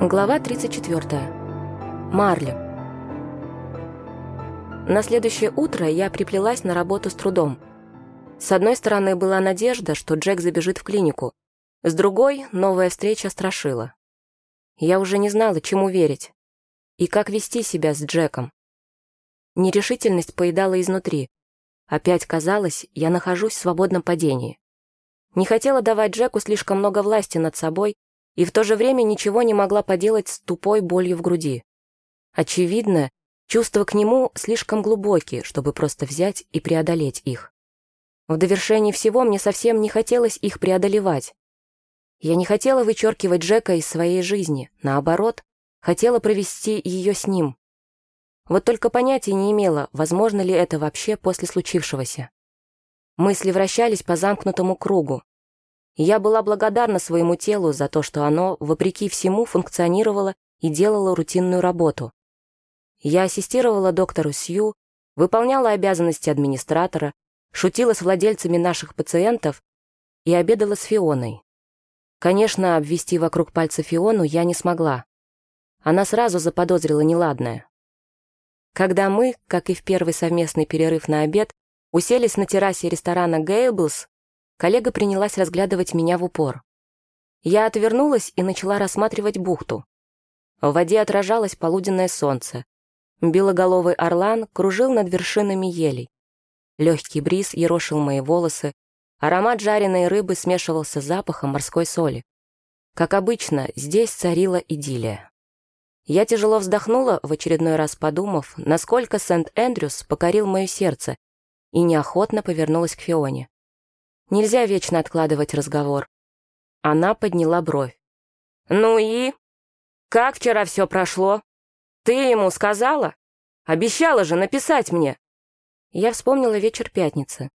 Глава 34. Марли. На следующее утро я приплелась на работу с трудом. С одной стороны была надежда, что Джек забежит в клинику. С другой, новая встреча страшила. Я уже не знала, чему верить. И как вести себя с Джеком. Нерешительность поедала изнутри. Опять казалось, я нахожусь в свободном падении. Не хотела давать Джеку слишком много власти над собой и в то же время ничего не могла поделать с тупой болью в груди. Очевидно, чувства к нему слишком глубокие, чтобы просто взять и преодолеть их. В довершении всего мне совсем не хотелось их преодолевать. Я не хотела вычеркивать Джека из своей жизни, наоборот, хотела провести ее с ним. Вот только понятия не имела, возможно ли это вообще после случившегося. Мысли вращались по замкнутому кругу, я была благодарна своему телу за то, что оно, вопреки всему, функционировало и делало рутинную работу. Я ассистировала доктору Сью, выполняла обязанности администратора, шутила с владельцами наших пациентов и обедала с Фионой. Конечно, обвести вокруг пальца Фиону я не смогла. Она сразу заподозрила неладное. Когда мы, как и в первый совместный перерыв на обед, уселись на террасе ресторана «Гейблс», Коллега принялась разглядывать меня в упор. Я отвернулась и начала рассматривать бухту. В воде отражалось полуденное солнце. Белоголовый орлан кружил над вершинами елей. Легкий бриз ерошил мои волосы, аромат жареной рыбы смешивался с запахом морской соли. Как обычно, здесь царила идиллия. Я тяжело вздохнула, в очередной раз подумав, насколько Сент-Эндрюс покорил мое сердце, и неохотно повернулась к Фионе. Нельзя вечно откладывать разговор. Она подняла бровь. «Ну и? Как вчера все прошло? Ты ему сказала? Обещала же написать мне!» Я вспомнила вечер пятницы.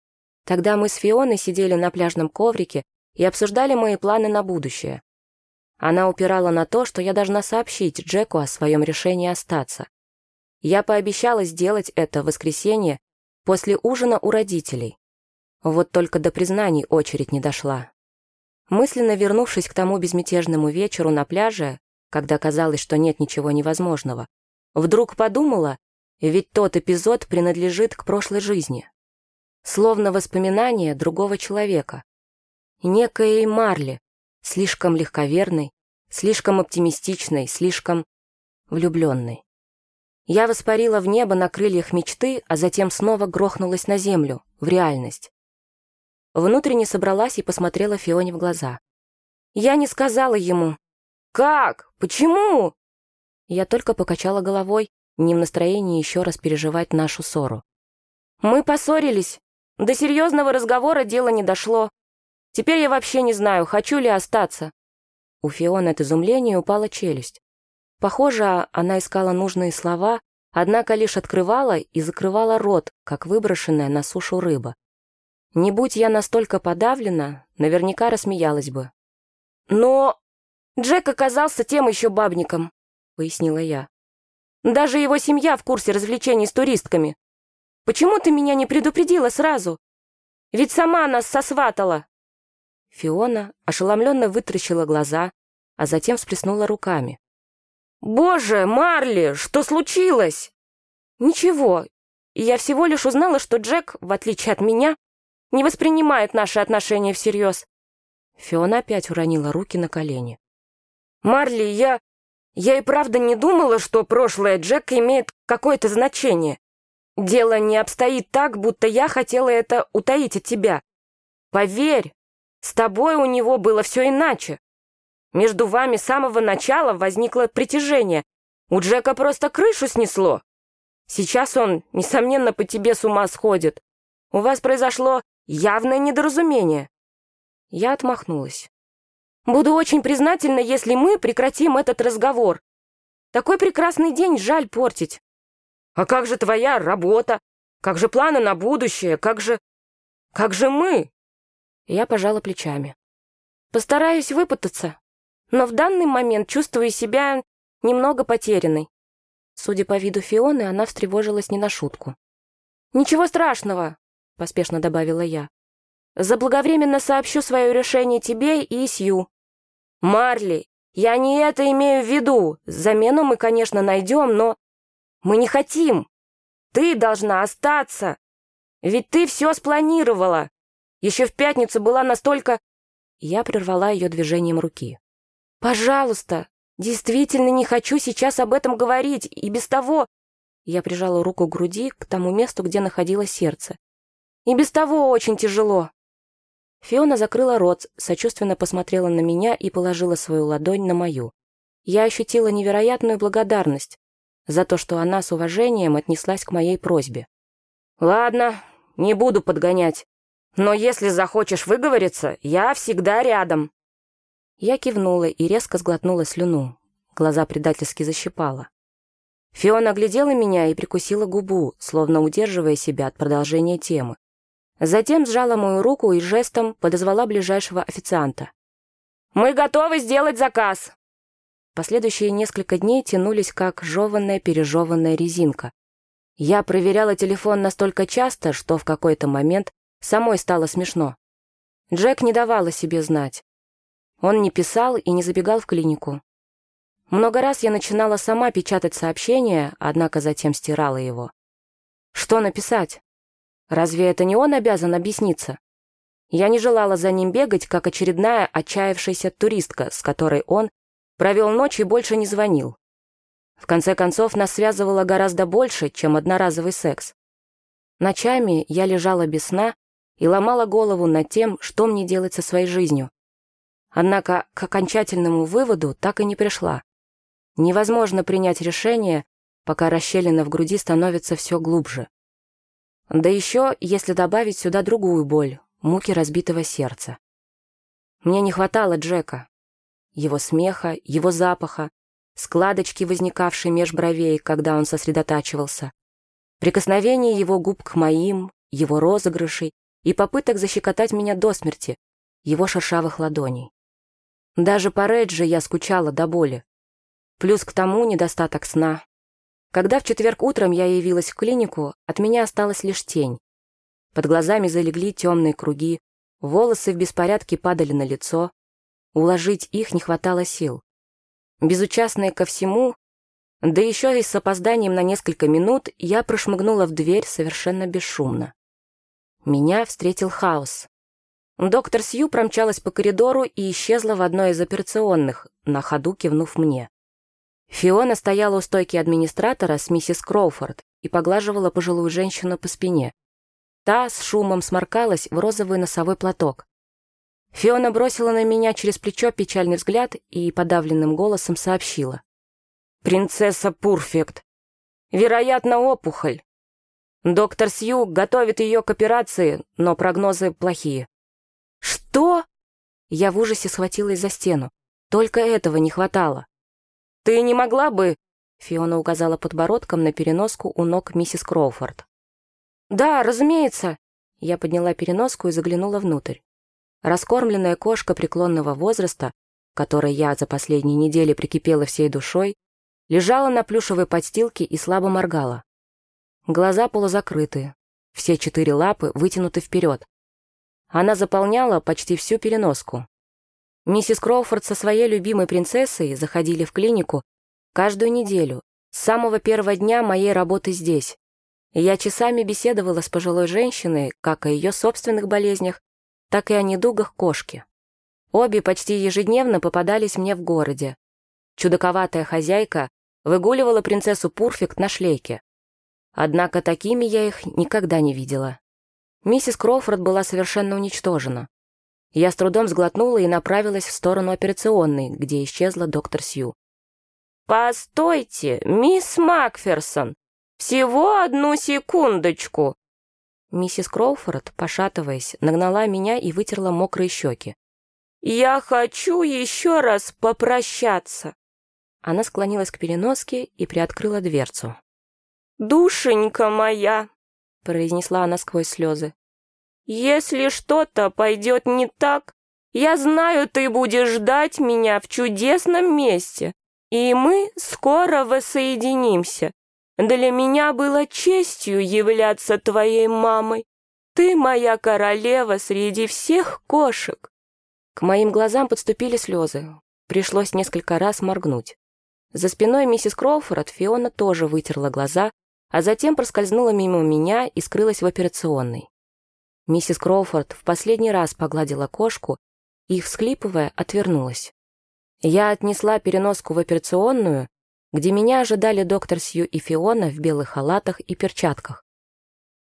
Тогда мы с Фионой сидели на пляжном коврике и обсуждали мои планы на будущее. Она упирала на то, что я должна сообщить Джеку о своем решении остаться. Я пообещала сделать это в воскресенье после ужина у родителей. Вот только до признаний очередь не дошла. Мысленно вернувшись к тому безмятежному вечеру на пляже, когда казалось, что нет ничего невозможного, вдруг подумала, ведь тот эпизод принадлежит к прошлой жизни. Словно воспоминание другого человека. Некой Марли, слишком легковерной, слишком оптимистичной, слишком влюбленной. Я воспарила в небо на крыльях мечты, а затем снова грохнулась на землю, в реальность. Внутренне собралась и посмотрела Фионе в глаза. «Я не сказала ему». «Как? Почему?» Я только покачала головой, не в настроении еще раз переживать нашу ссору. «Мы поссорились. До серьезного разговора дело не дошло. Теперь я вообще не знаю, хочу ли остаться». У Фионы от изумления упала челюсть. Похоже, она искала нужные слова, однако лишь открывала и закрывала рот, как выброшенная на сушу рыба. Не будь я настолько подавлена, наверняка рассмеялась бы. «Но Джек оказался тем еще бабником», — пояснила я. «Даже его семья в курсе развлечений с туристками. Почему ты меня не предупредила сразу? Ведь сама нас сосватала». Фиона ошеломленно вытаращила глаза, а затем всплеснула руками. «Боже, Марли, что случилось?» «Ничего. Я всего лишь узнала, что Джек, в отличие от меня, не воспринимает наши отношения всерьез. Фиона опять уронила руки на колени. «Марли, я... я и правда не думала, что прошлое Джека имеет какое-то значение. Дело не обстоит так, будто я хотела это утаить от тебя. Поверь, с тобой у него было все иначе. Между вами с самого начала возникло притяжение. У Джека просто крышу снесло. Сейчас он, несомненно, по тебе с ума сходит. У вас произошло Явное недоразумение. Я отмахнулась. Буду очень признательна, если мы прекратим этот разговор. Такой прекрасный день жаль портить. А как же твоя работа? Как же планы на будущее? Как же... Как же мы? Я пожала плечами. Постараюсь выпутаться, но в данный момент чувствую себя немного потерянной. Судя по виду Фионы, она встревожилась не на шутку. «Ничего страшного поспешно добавила я. Заблаговременно сообщу свое решение тебе и Сью. Марли, Я не это имею в виду. Замену мы, конечно, найдем, но... Мы не хотим. Ты должна остаться. Ведь ты все спланировала. Еще в пятницу была настолько...» Я прервала ее движением руки. «Пожалуйста, действительно не хочу сейчас об этом говорить, и без того...» Я прижала руку к груди, к тому месту, где находилось сердце. «И без того очень тяжело». Фиона закрыла рот, сочувственно посмотрела на меня и положила свою ладонь на мою. Я ощутила невероятную благодарность за то, что она с уважением отнеслась к моей просьбе. «Ладно, не буду подгонять. Но если захочешь выговориться, я всегда рядом». Я кивнула и резко сглотнула слюну. Глаза предательски защипала. Фиона глядела меня и прикусила губу, словно удерживая себя от продолжения темы. Затем сжала мою руку и жестом подозвала ближайшего официанта. «Мы готовы сделать заказ!» Последующие несколько дней тянулись как жеванная-пережеванная резинка. Я проверяла телефон настолько часто, что в какой-то момент самой стало смешно. Джек не давал о себе знать. Он не писал и не забегал в клинику. Много раз я начинала сама печатать сообщение, однако затем стирала его. Что написать? Разве это не он обязан объясниться? Я не желала за ним бегать, как очередная отчаявшаяся туристка, с которой он провел ночь и больше не звонил. В конце концов, нас связывало гораздо больше, чем одноразовый секс. Ночами я лежала без сна и ломала голову над тем, что мне делать со своей жизнью. Однако к окончательному выводу так и не пришла. Невозможно принять решение, пока расщелина в груди становится все глубже. Да еще, если добавить сюда другую боль, муки разбитого сердца. Мне не хватало Джека. Его смеха, его запаха, складочки, возникавшие меж бровей, когда он сосредотачивался, прикосновение его губ к моим, его розыгрышей и попыток защекотать меня до смерти, его шершавых ладоней. Даже по Реджи я скучала до боли. Плюс к тому недостаток сна. Когда в четверг утром я явилась в клинику, от меня осталась лишь тень. Под глазами залегли темные круги, волосы в беспорядке падали на лицо. Уложить их не хватало сил. Безучастная ко всему, да еще и с опозданием на несколько минут, я прошмыгнула в дверь совершенно бесшумно. Меня встретил хаос. Доктор Сью промчалась по коридору и исчезла в одной из операционных, на ходу кивнув мне. Фиона стояла у стойки администратора с миссис Кроуфорд и поглаживала пожилую женщину по спине. Та с шумом сморкалась в розовый носовой платок. Фиона бросила на меня через плечо печальный взгляд и подавленным голосом сообщила. «Принцесса Пурфект. Вероятно, опухоль. Доктор Сью готовит ее к операции, но прогнозы плохие». «Что?» Я в ужасе схватилась за стену. Только этого не хватало. «Ты не могла бы...» Фиона указала подбородком на переноску у ног миссис Кроуфорд. «Да, разумеется». Я подняла переноску и заглянула внутрь. Раскормленная кошка преклонного возраста, которой я за последние недели прикипела всей душой, лежала на плюшевой подстилке и слабо моргала. Глаза полузакрыты, все четыре лапы вытянуты вперед. Она заполняла почти всю переноску. Миссис Кроуфорд со своей любимой принцессой заходили в клинику каждую неделю, с самого первого дня моей работы здесь. Я часами беседовала с пожилой женщиной как о ее собственных болезнях, так и о недугах кошки. Обе почти ежедневно попадались мне в городе. Чудаковатая хозяйка выгуливала принцессу Пурфект на шлейке. Однако такими я их никогда не видела. Миссис Кроуфорд была совершенно уничтожена. Я с трудом сглотнула и направилась в сторону операционной, где исчезла доктор Сью. «Постойте, мисс Макферсон! Всего одну секундочку!» Миссис Кроуфорд, пошатываясь, нагнала меня и вытерла мокрые щеки. «Я хочу еще раз попрощаться!» Она склонилась к переноске и приоткрыла дверцу. «Душенька моя!» — произнесла она сквозь слезы. «Если что-то пойдет не так, я знаю, ты будешь ждать меня в чудесном месте, и мы скоро воссоединимся. Для меня было честью являться твоей мамой. Ты моя королева среди всех кошек. К моим глазам подступили слезы. пришлось несколько раз моргнуть. За спиной миссис Кроуфорд Фиона тоже вытерла глаза, а затем проскользнула мимо меня и скрылась в операционной. Миссис Кроуфорд в последний раз погладила кошку и, всхлипывая, отвернулась. Я отнесла переноску в операционную, где меня ожидали доктор Сью и Фиона в белых халатах и перчатках.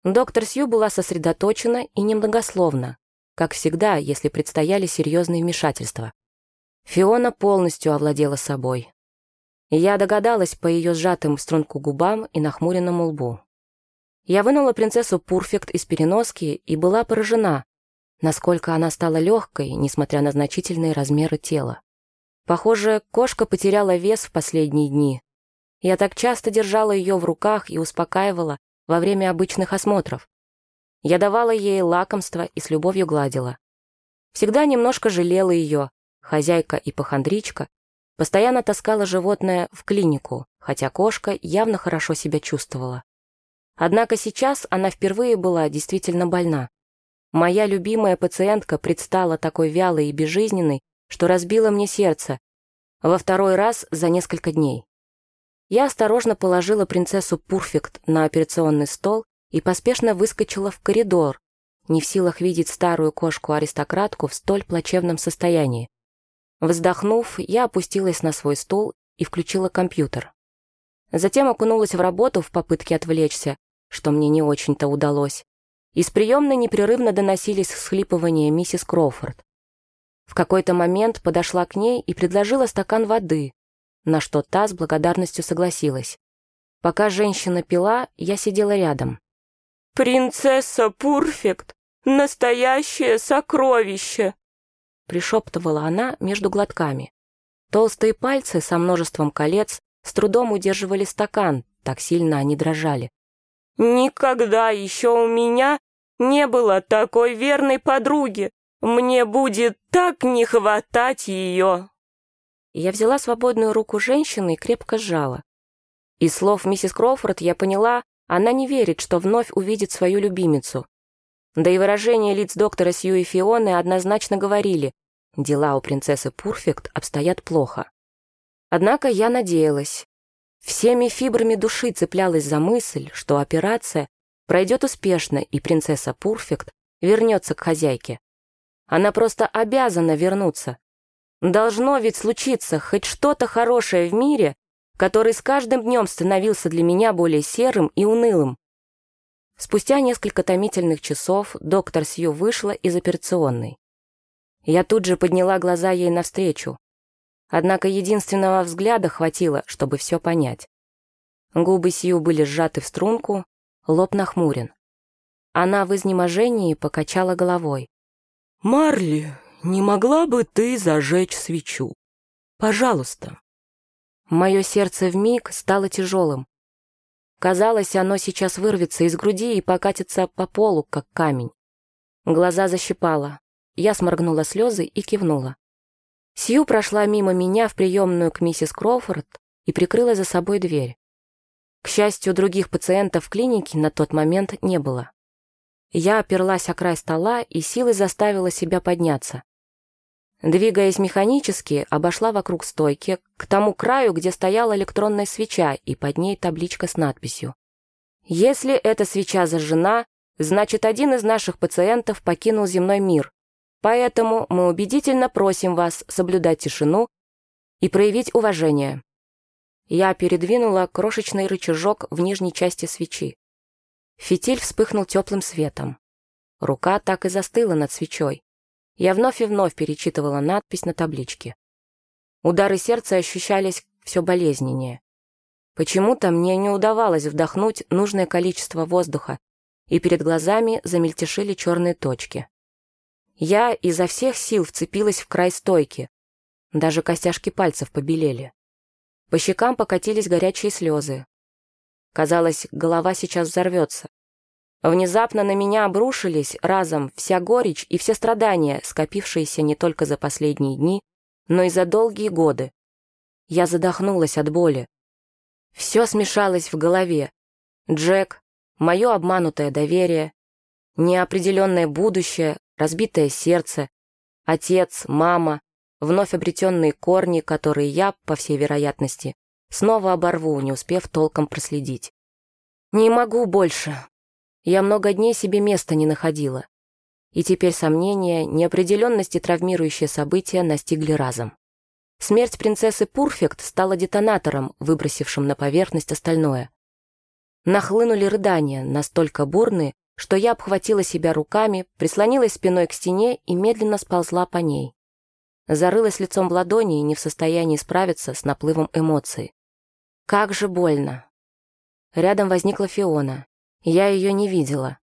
Доктор Сью была сосредоточена и немногословна, как всегда, если предстояли серьезные вмешательства. Фиона полностью овладела собой. Я догадалась по ее сжатым в струнку губам и нахмуренному лбу. Я вынула принцессу Пурфект из переноски и была поражена, насколько она стала легкой, несмотря на значительные размеры тела. Похоже, кошка потеряла вес в последние дни. Я так часто держала ее в руках и успокаивала во время обычных осмотров. Я давала ей лакомство и с любовью гладила. Всегда немножко жалела ее, хозяйка и похандричка, постоянно таскала животное в клинику, хотя кошка явно хорошо себя чувствовала. Однако сейчас она впервые была действительно больна. Моя любимая пациентка предстала такой вялой и безжизненной, что разбило мне сердце, во второй раз за несколько дней. Я осторожно положила принцессу Пурфект на операционный стол и поспешно выскочила в коридор, не в силах видеть старую кошку-аристократку в столь плачевном состоянии. Вздохнув, я опустилась на свой стул и включила компьютер. Затем окунулась в работу в попытке отвлечься, что мне не очень-то удалось. Из приемной непрерывно доносились всхлипывания миссис Кроуфорд. В какой-то момент подошла к ней и предложила стакан воды, на что та с благодарностью согласилась. Пока женщина пила, я сидела рядом. «Принцесса Пурфект! Настоящее сокровище!» пришептывала она между глотками. Толстые пальцы со множеством колец с трудом удерживали стакан, так сильно они дрожали. «Никогда еще у меня не было такой верной подруги. Мне будет так не хватать ее!» Я взяла свободную руку женщины и крепко сжала. Из слов миссис Кроуфорд я поняла, она не верит, что вновь увидит свою любимицу. Да и выражения лиц доктора Сью и Фионы однозначно говорили, дела у принцессы Пурфект обстоят плохо. Однако я надеялась. Всеми фибрами души цеплялась за мысль, что операция пройдет успешно, и принцесса Пурфект вернется к хозяйке. Она просто обязана вернуться. Должно ведь случиться хоть что-то хорошее в мире, который с каждым днем становился для меня более серым и унылым. Спустя несколько томительных часов доктор Сью вышла из операционной. Я тут же подняла глаза ей навстречу. Однако единственного взгляда хватило, чтобы все понять. Губы Сью были сжаты в струнку, лоб нахмурен. Она в изнеможении покачала головой. «Марли, не могла бы ты зажечь свечу? Пожалуйста». Мое сердце вмиг стало тяжелым. Казалось, оно сейчас вырвется из груди и покатится по полу, как камень. Глаза защипало. Я сморгнула слезы и кивнула. Сью прошла мимо меня в приемную к миссис Кроуфорд и прикрыла за собой дверь. К счастью, других пациентов в клинике на тот момент не было. Я оперлась о край стола и силой заставила себя подняться. Двигаясь механически, обошла вокруг стойки, к тому краю, где стояла электронная свеча и под ней табличка с надписью. «Если эта свеча зажжена, значит, один из наших пациентов покинул земной мир, поэтому мы убедительно просим вас соблюдать тишину и проявить уважение». Я передвинула крошечный рычажок в нижней части свечи. Фитиль вспыхнул теплым светом. Рука так и застыла над свечой. Я вновь и вновь перечитывала надпись на табличке. Удары сердца ощущались все болезненнее. Почему-то мне не удавалось вдохнуть нужное количество воздуха, и перед глазами замельтешили черные точки. Я изо всех сил вцепилась в край стойки. Даже костяшки пальцев побелели. По щекам покатились горячие слезы. Казалось, голова сейчас взорвется. Внезапно на меня обрушились разом вся горечь и все страдания, скопившиеся не только за последние дни, но и за долгие годы. Я задохнулась от боли. Все смешалось в голове. Джек, мое обманутое доверие, неопределенное будущее, разбитое сердце, отец, мама, вновь обретенные корни, которые я, по всей вероятности, снова оборву, не успев толком проследить. Не могу больше. Я много дней себе места не находила. И теперь сомнения, неопределенность травмирующие события настигли разом. Смерть принцессы Пурфект стала детонатором, выбросившим на поверхность остальное. Нахлынули рыдания, настолько бурные, что я обхватила себя руками, прислонилась спиной к стене и медленно сползла по ней. Зарылась лицом в ладони и не в состоянии справиться с наплывом эмоций. Как же больно. Рядом возникла Фиона. Я ее не видела.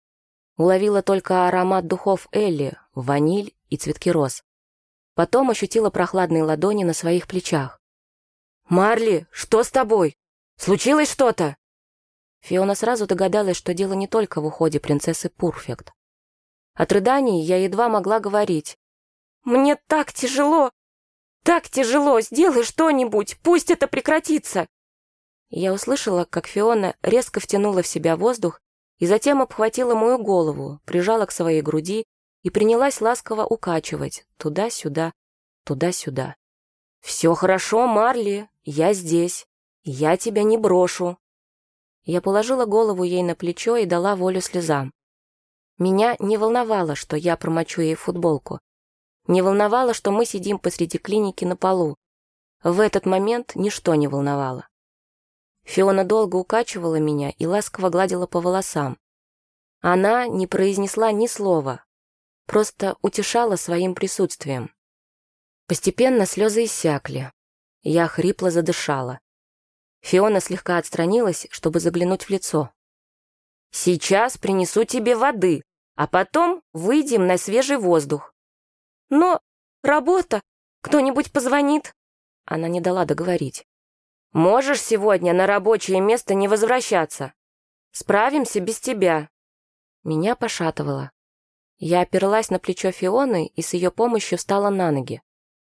Уловила только аромат духов Элли, ваниль и цветки роз. Потом ощутила прохладные ладони на своих плечах. «Марли, что с тобой? Случилось что-то?» Фиона сразу догадалась, что дело не только в уходе принцессы Пурфект. От рыданий я едва могла говорить. «Мне так тяжело! Так тяжело! Сделай что-нибудь! Пусть это прекратится!» Я услышала, как Фиона резко втянула в себя воздух и затем обхватила мою голову, прижала к своей груди и принялась ласково укачивать туда-сюда, туда-сюда. «Все хорошо, Марли, я здесь, я тебя не брошу», я положила голову ей на плечо и дала волю слезам. Меня не волновало, что я промочу ей футболку. Не волновало, что мы сидим посреди клиники на полу. В этот момент ничто не волновало. Фиона долго укачивала меня и ласково гладила по волосам. Она не произнесла ни слова, просто утешала своим присутствием. Постепенно слезы иссякли. Я хрипло задышала. Фиона слегка отстранилась, чтобы заглянуть в лицо. «Сейчас принесу тебе воды, а потом выйдем на свежий воздух». «Но работа! Кто-нибудь позвонит?» Она не дала договорить. «Можешь сегодня на рабочее место не возвращаться. Справимся без тебя». Меня пошатывало. Я оперлась на плечо Фионы и с ее помощью встала на ноги.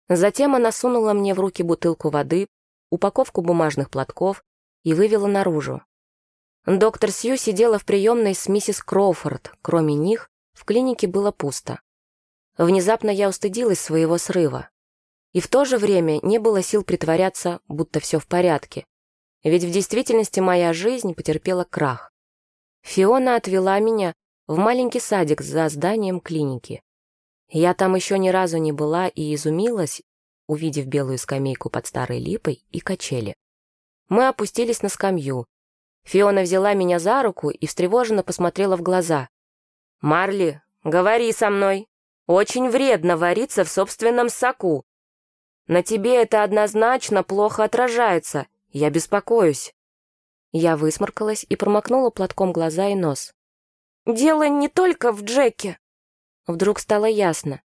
Затем она сунула мне в руки бутылку воды, упаковку бумажных платков и вывела наружу. Доктор Сью сидела в приемной с миссис Кроуфорд. Кроме них, в клинике было пусто. Внезапно я устыдилась своего срыва. И в то же время не было сил притворяться, будто все в порядке. Ведь в действительности моя жизнь потерпела крах. Фиона отвела меня в маленький садик за зданием клиники. Я там еще ни разу не была и изумилась, увидев белую скамейку под старой липой и качели. Мы опустились на скамью. Фиона взяла меня за руку и встревоженно посмотрела в глаза. «Марли, говори со мной. Очень вредно вариться в собственном соку. На тебе это однозначно плохо отражается. Я беспокоюсь». Я высморкалась и промокнула платком глаза и нос. «Дело не только в Джеке». Вдруг стало ясно.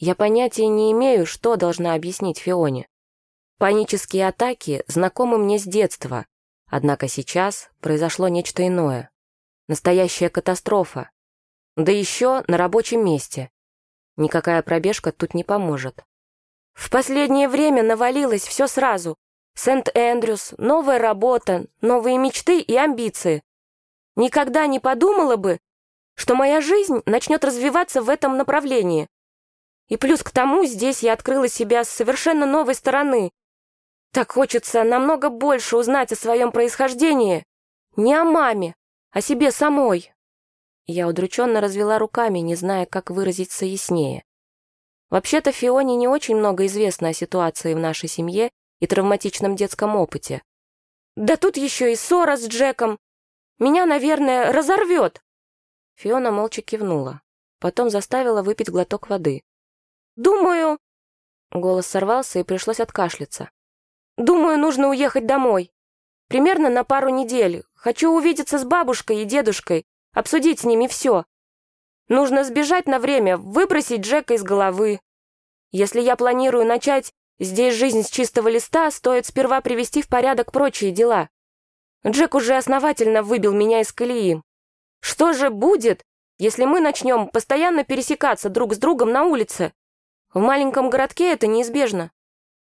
Я понятия не имею, что должна объяснить Фионе. Панические атаки знакомы мне с детства, однако сейчас произошло нечто иное. Настоящая катастрофа. Да еще на рабочем месте. Никакая пробежка тут не поможет. В последнее время навалилось все сразу. Сент-Эндрюс, новая работа, новые мечты и амбиции. Никогда не подумала бы, что моя жизнь начнет развиваться в этом направлении. И плюс к тому здесь я открыла себя с совершенно новой стороны. Так хочется намного больше узнать о своем происхождении. Не о маме, о себе самой. Я удрученно развела руками, не зная, как выразиться яснее. Вообще-то Фионе не очень много известно о ситуации в нашей семье и травматичном детском опыте. Да тут еще и ссора с Джеком. Меня, наверное, разорвет. Фиона молча кивнула. Потом заставила выпить глоток воды. «Думаю...» Голос сорвался и пришлось откашляться. «Думаю, нужно уехать домой. Примерно на пару недель. Хочу увидеться с бабушкой и дедушкой, обсудить с ними все. Нужно сбежать на время, выбросить Джека из головы. Если я планирую начать здесь жизнь с чистого листа, стоит сперва привести в порядок прочие дела. Джек уже основательно выбил меня из колеи. Что же будет, если мы начнем постоянно пересекаться друг с другом на улице? В маленьком городке это неизбежно».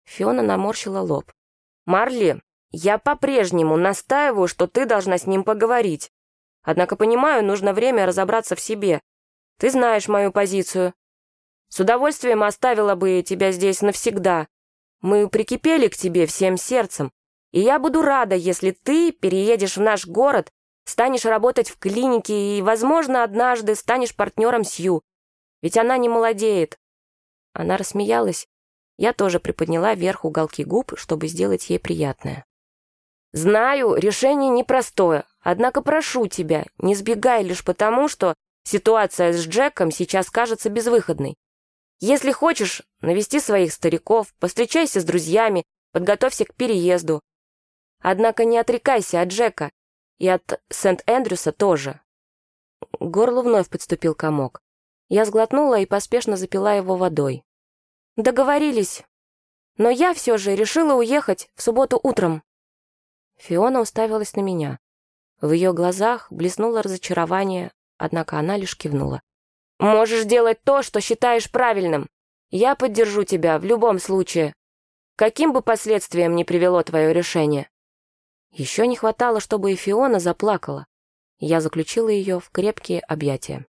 Фиона наморщила лоб. «Марли, я по-прежнему настаиваю, что ты должна с ним поговорить. Однако, понимаю, нужно время разобраться в себе. Ты знаешь мою позицию». С удовольствием оставила бы тебя здесь навсегда. Мы прикипели к тебе всем сердцем, и я буду рада, если ты переедешь в наш город, станешь работать в клинике и, возможно, однажды станешь партнером Сью. Ведь она не молодеет». Она рассмеялась. Я тоже приподняла вверх уголки губ, чтобы сделать ей приятное. «Знаю, решение непростое, однако прошу тебя, не сбегай лишь потому, что ситуация с Джеком сейчас кажется безвыходной. Если хочешь навести своих стариков, постречайся с друзьями, подготовься к переезду. Однако не отрекайся от Джека и от Сент-Эндрюса тоже». Горло вновь подступил комок. Я сглотнула и поспешно запила его водой. «Договорились. Но я все же решила уехать в субботу утром». Фиона уставилась на меня. В ее глазах блеснуло разочарование, однако она лишь кивнула. «Можешь делать то, что считаешь правильным. Я поддержу тебя в любом случае. Каким бы последствиям ни привело твое решение». Еще не хватало, чтобы и Фиона заплакала. Я заключила ее в крепкие объятия.